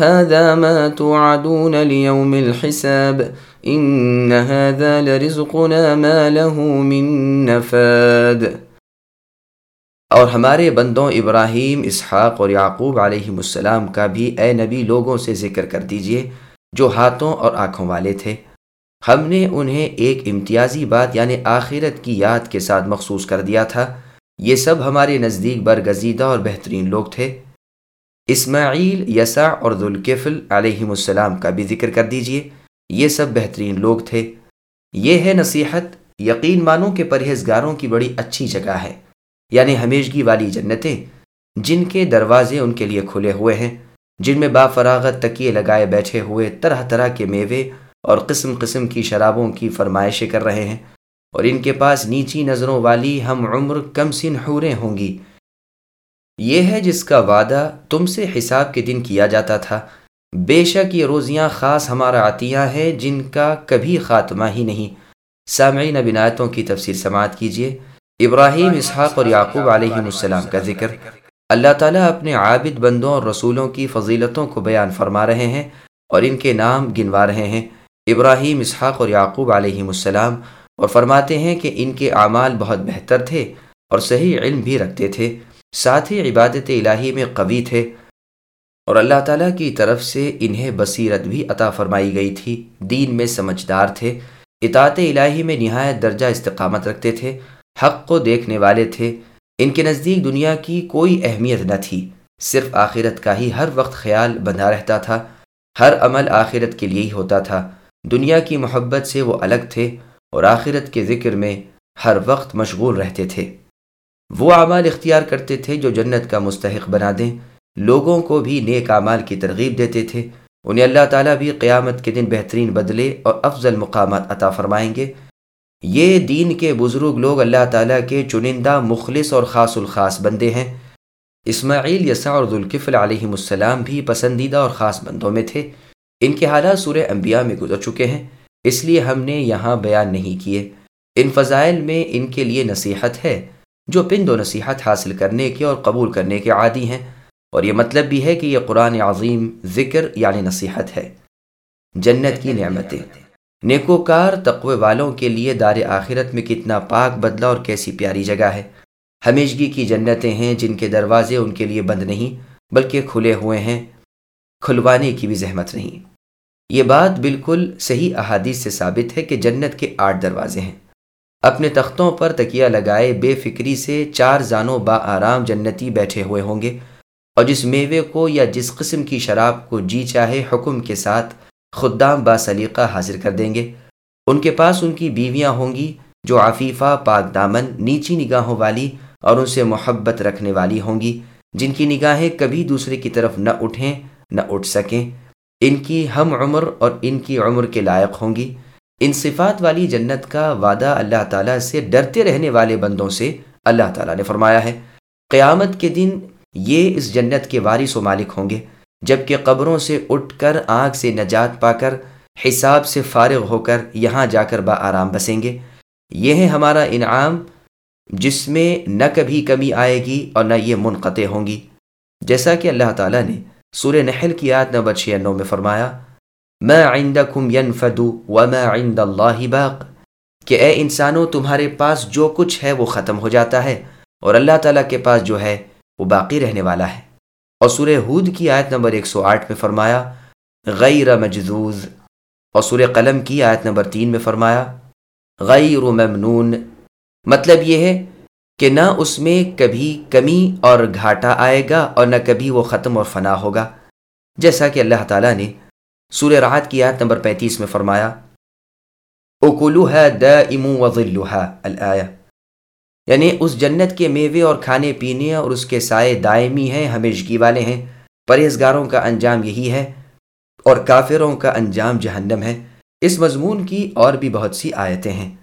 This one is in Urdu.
هذا ما توعدون ليوم الحساب. إن هذا لرزقنا ما له من نفاد. اور ہمارے بندوں ابراہیم، اسحاق اور یعقوب علیہ السلام کا بھی اے نبی لوگوں سے ذکر کر دیجیے، جو ہاتھوں اور آنکھوں والے تھے۔ ہم نے انہیں ایک امتیازی بات یعنی آخرت کی یاد کے ساتھ مخصوص کر دیا تھا۔ یہ سب ہمارے نزدیک برگزیدہ اور بہترین لوگ تھے۔ اسماعیل، یسع اور ذوالکفل علیہ السلام کا بھی ذکر کر دیجیے۔ یہ سب بہترین لوگ تھے۔ یہ ہے نصیحت، یقین مانوں کے پرہیزگاروں کی بڑی اچھی جگہ ہے۔ یعنی ہمیشگی والی جنتیں، جن کے دروازے ان کے لیے کھلے ہوئے ہیں، جن میں با فراغت تکیے لگائے بیٹھے ہوئے طرح طرح کے میوے اور قسم قسم کی شرابوں کی فرمائشیں کر رہے ہیں۔ اور ان کے پاس نیچی نظروں والی ہم عمر کم سن حوریں ہوں گی۔ یہ ہے جس کا وعدہ تم سے حساب کے دن کیا جاتا تھا۔ بے شک یہ روزیاں خاص ہمارا عطیہ ہیں جن کا کبھی خاتمہ ہی نہیں۔ سامعین بنایتوں کی تفسیر سماعت کیجیے۔ ابراہیم، اسحاق اور یعقوب علیہ السلام کا ذکر۔ اللہ تعالیٰ اپنے عابد بندوں اور رسولوں کی فضیلتوں کو بیان فرما رہے ہیں اور ان کے نام گنوا رہے ہیں۔ ابراہیم، اسحاق اور یعقوب علیہ السلام اور فرماتے ہیں کہ ان کے اعمال بہت بہتر تھے اور صحیح علم بھی رکھتے تھے۔ ساتھ ہی عبادت الہی میں قوی تھے اور اللہ تعالیٰ کی طرف سے انہیں بصیرت بھی عطا فرمائی گئی تھی۔ دین میں سمجھدار تھے، اطاعت الہی میں نہایت درجہ استقامت رکھتے تھے، حق کو دیکھنے والے تھے۔ ان کے نزدیک دنیا کی کوئی اہمیت نہ تھی، صرف آخرت کا ہی ہر وقت خیال بندھا رہتا تھا۔ ہر عمل آخرت کے لیے ہی ہوتا تھا۔ دنیا کی محبت سے وہ الگ تھے اور آخرت کے ذکر میں ہر وقت مشغول رہتے تھے۔ وہ اعمال اختیار کرتے تھے جو جنت کا مستحق بنا دیں۔ لوگوں کو بھی نیک اعمال کی ترغیب دیتے تھے۔ انہیں اللہ تعالیٰ بھی قیامت کے دن بہترین بدلے اور افضل مقامات عطا فرمائیں گے۔ یہ دین کے بزرگ لوگ اللہ تعالیٰ کے چنندہ مخلص اور خاص الخاص بندے ہیں۔ اسماعیل، یسع اور ذوالکفل علیہ السلام بھی پسندیدہ اور خاص بندوں میں تھے۔ ان کے حالات سورہ انبیاء میں گزر چکے ہیں، اس لیے ہم نے یہاں بیان نہیں کیے۔ ان فضائل میں ان کے لیے نصیحت ہے۔ جو پند و نصیحت حاصل کرنے کے اور قبول کرنے کے عادی ہیں۔ اور یہ مطلب بھی ہے کہ یہ قرآن عظیم ذکر یعنی نصیحت ہے۔ جنت کی نعمتیں۔ نیکوکار تقوی والوں کے لیے دار آخرت میں کتنا پاک بدلہ اور کیسی پیاری جگہ ہے۔ ہمیشگی کی جنتیں ہیں جن کے دروازے ان کے لیے بند نہیں، بلکہ کھلے ہوئے ہیں۔ کھلوانے کی بھی زحمت نہیں۔ یہ بات بالکل صحیح احادیث سے ثابت ہے کہ جنت کے آٹھ دروازے ہیں۔ اپنے تختوں پر تکیہ لگائے بے فکری سے چار زانوں با آرام جنتی بیٹھے ہوئے ہوں گے۔ اور جس میوے کو یا جس قسم کی شراب کو جی چاہے حکم کے ساتھ خدام با سلیقہ حاضر کر دیں گے۔ ان کے پاس ان کی بیویاں ہوں گی جو عفیفہ، پاک دامن، نیچی نگاہوں والی اور ان سے محبت رکھنے والی ہوں گی، جن کی نگاہیں کبھی دوسرے کی طرف نہ اٹھیں، نہ اٹھ سکیں۔ ان کی ہم عمر اور ان کی عمر کے لائق ہوں گی۔ ان صفات والی جنت کا وعدہ اللہ تعالیٰ سے ڈرتے رہنے والے بندوں سے اللہ تعالیٰ نے فرمایا ہے۔ قیامت کے دن یہ اس جنت کے وارث و مالک ہوں گے جبکہ قبروں سے اٹھ کر آنکھ سے نجات پا کر حساب سے فارغ ہو کر یہاں جا کر با آرام بسیں گے۔ یہ ہے ہمارا انعام جس میں نہ کبھی کمی آئے گی اور نہ یہ منقطع ہوں گی۔ جیسا کہ اللہ تعالیٰ نے سورہ نحل کی آیت نمبر چھ نو میں فرمایا ما عندکم ينفد وما عند اللہ باق کہ اے انسانوں، تمہارے پاس جو کچھ ہے وہ ختم ہو جاتا ہے اور اللہ تعالیٰ کے پاس جو ہے وہ باقی رہنے والا ہے۔ اور سورہ ہود کی آیت نمبر 108 میں فرمایا، غیر مجزوز اور سورہ قلم کی آیت نمبر تین میں فرمایا، غیر ممنون۔ مطلب یہ ہے کہ نہ اس میں کبھی کمی اور گھاٹا آئے گا اور نہ کبھی وہ ختم اور فنا ہوگا۔ جیسا کہ اللہ تعالیٰ نے سورہ راحت کی آیت نمبر پینتیس میں فرمایا اکلوحا د امو وضلوحا الآیہ۔ یعنی اس جنت کے میوے اور کھانے پینے اور اس کے سائے دائمی ہیں، ہمیشگی والے ہیں۔ پرہیزگاروں کا انجام یہی ہے اور کافروں کا انجام جہنم ہے۔ اس مضمون کی اور بھی بہت سی آیتیں ہیں۔